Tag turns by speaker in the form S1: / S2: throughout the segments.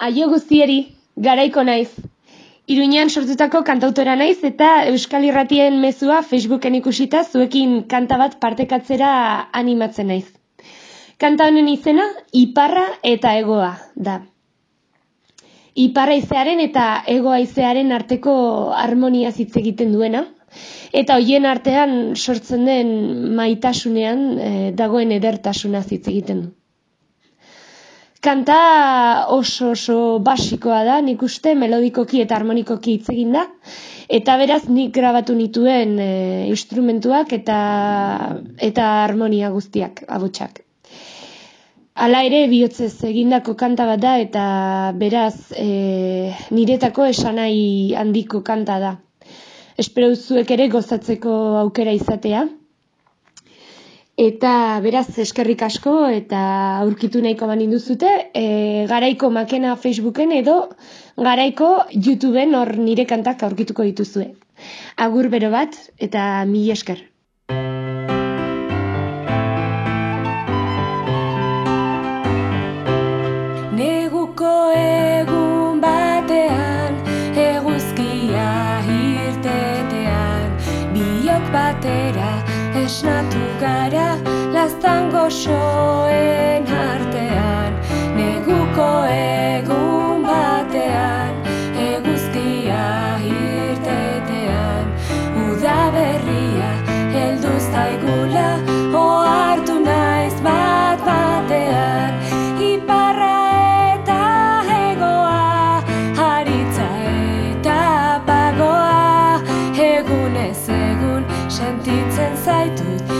S1: Aio guztieri, garaiko naiz. Iruñean sortutako kantautora naiz eta Euskal Irratien mezua Facebooken ikusita zuekin kanta bat partekatzera animatzen naiz. Kanta honen izena, Iparra eta Egoa da. Iparra izearen eta Egoa izearen arteko harmonia hitz egiten duena. Eta hoien artean sortzen den maitasunean eh, dagoen edertasuna hitz egiten du. Kanta oso oso basikoa da, nik uste melodikoki eta harmonikoki hitz egin da. Eta beraz nik grabatu nituen e, instrumentuak eta eta harmonia guztiak, abotsak. Hala ere bihotzez egindako kanta bat da eta beraz e, niretako esanai handiko kanta da. Espero zuek ere gozatzeko aukera izatea. Eta beraz eskerrik asko eta aurkitu nahiko banin duzute, e, garaiko makena Facebooken edo garaiko YouTubeen hor nire kantak aurkituko dituzue. Agur bero bat eta mi esker.
S2: Esnatu gara lastan goxoen artean neguko egun sentitzen zaitut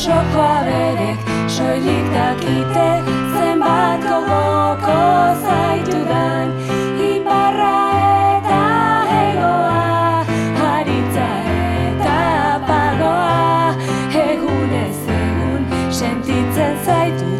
S2: Basoko aberek soilik dakite zenbat gogoko zaitudan. Iparra eta egoa haritza eta pagoa Egunez egun sentitzen zaitut